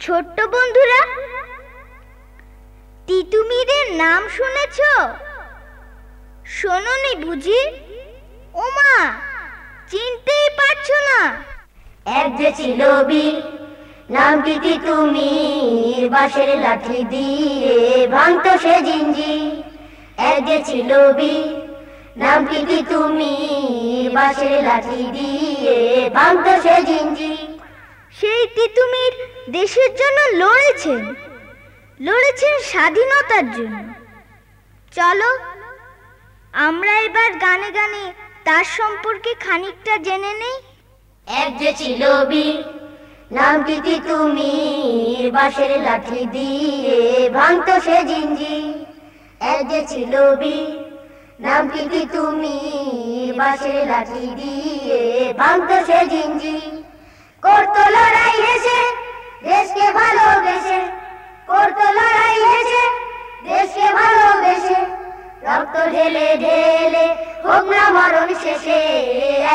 ছোট্ট বন্ধুরা তিতুমিরের নাম শুনেছ? শোনোনি বুঝি? ওমা, চিনতেই পারছ না। এক যে ছিল বীর নামটি তুমি বাঁশের লাঠি দিয়ে ভাঙত সে জিঞ্জি এক যে ছিল বীর নামটি তুমি বাঁশের লাঠি দিয়ে ভাঙত সে জিঞ্জি সেই তিতুমির দেশের জন্য লড়েছেন। লড়েছেন স্বাধীনতার জন্য। চলো, আমরা এবার গানে গানে তার সম্পর্কে খানিকটা জেনে নেই। এক যে ছিল বীর নামটি কি তুমি বাঁশের লাঠি দিয়ে ভাঙত সে জিঞ্জি এক যে ছিল বীর নামটি কি তুমি বাঁশের লাঠি দিয়ে ভাঙত সে জিঞ্জি করতো লড়াই হেসে, দেশকে ভালোবেসে। করতো লড়াই হেসে, দেশকে ভালোবেসে। রক্ত ঢেলে ঢেলে, হোক না মরণ শেষে,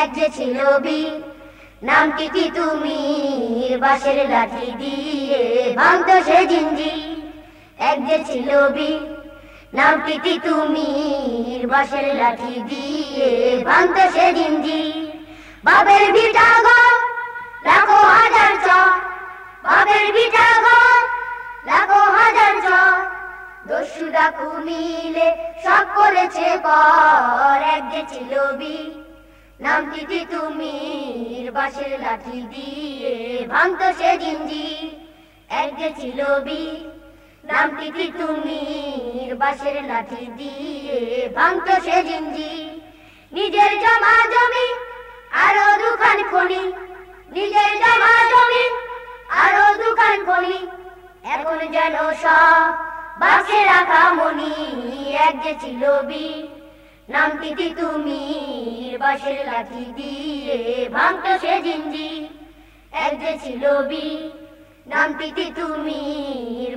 এক যে ছিল বীর নামটি কি তুমি? বাঁশের লাঠি দিয়ে ভাঙত সে জিঞ্জি। এক যে ছিল বীর নামটি কি তুমি? বাঁশের লাঠি দিয়ে ভাঙত সে জিঞ্জি। বাবের দস্যু ডাকু মিলে সব করেছে পর এক যে ছিল বীর নামটি কি তুমি বাঁশের লাঠি দিয়ে ভাঙত সে জিঞ্জি, এক যে ছিল বীর নামটি কি তুমি বাঁশের লাঠি দিয়ে ভাঙত সে জিঞ্জি। নিজের জমা জমি, আরও দুখান খনি। নিজের জমা জমি, আরও দুখান খনি। এখন যেন সব বাক্সে রাখা মনি এক যে ছিল বীর। নামটি কি তুমি, বাঁশের লাঠি দিয়ে ভাঙত সে জিঞ্জি এক যে ছিল বীর নামটি কি তুমি,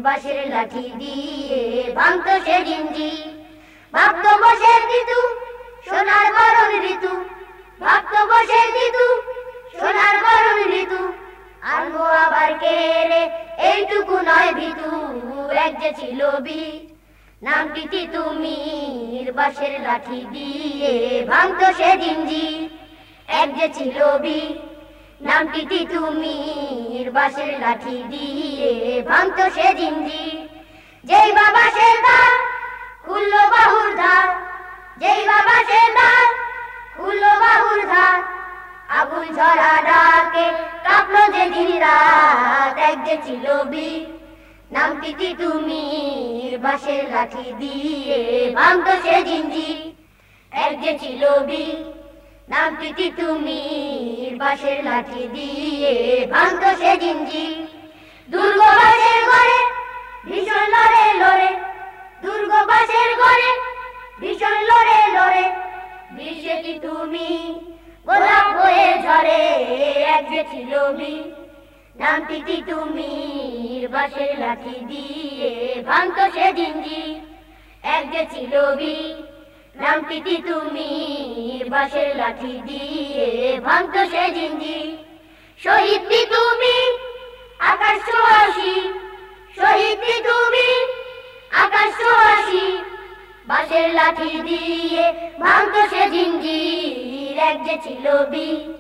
বাঁশের লাঠি দিয়ে ভাঙত সে জিঞ্জি ভাবত বসে ঋতু, সোনার বরণ ঋতু এক যে ছিল বীর। নামটি কি তুমি? বাঁশের লাঠি দিয়ে ভাঙত সে জিঞ্জি এক যে ছিল বীর, নামটি কি তুমি? বাঁশের লাঠি দিয়ে ভাঙত সে জিঞ্জি যেই বাবা সে দার খুললো বাহুর ধার। যেই বাবা সে দার খুললো বাহুর ধার। আগুন ঝরা ডাকে কাঁপলো যে দিন রাত। এক যে ছিল বীর নামটি কি তুমি বাঁশের লাঠি দিয়ে ভাঙত সে জিঞ্জি এক যে ছিল বীর নামটি কি তুমি বাঁশের লাঠি দিয়ে ভাঙত সে জিঞ্জি দুর্গ বাঁশের ঘরে ভীষণ লড়ে লড়ে, দুর্গ বাঁশের ঘরে ভীষণ লড়ে লড়ে। বিশ্বে তুমি গোলাপ হয়ে ঝরে, এক যে ছিল বীর নামটি কি তুমি বাঁশের লাঠি দিয়ে ভাঙত সে জিঞ্জি। এক যে ছিল বীর নামটি তুমি বাঁশের লাঠি দিয়ে ভাঙত সে জিঞ্জি। শহীদ তুমি আকাশ ছোঁয়াশি শহীদ তুমি আকাশ ছোঁয়াশি। বাঁশের লাঠি দিয়ে ভাঙত সে জিঞ্জির, এক যে ছিল বীর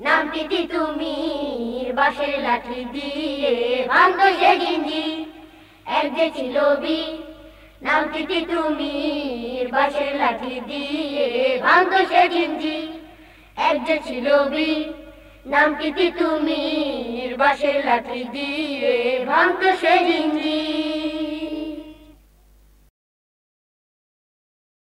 নামটি কি তুমি, বাঁশের লাঠি দিয়ে ভাঙত সে জিঞ্জি এক যে ছিল বীর নামটি কি তুমি, বাঁশের লাঠি দিয়ে ভাঙত সে জিঞ্জি এক যে ছিল বীর নামটি কি তুমি, বাঁশের লাঠি দিয়ে ভাঙত সে জিঞ্জি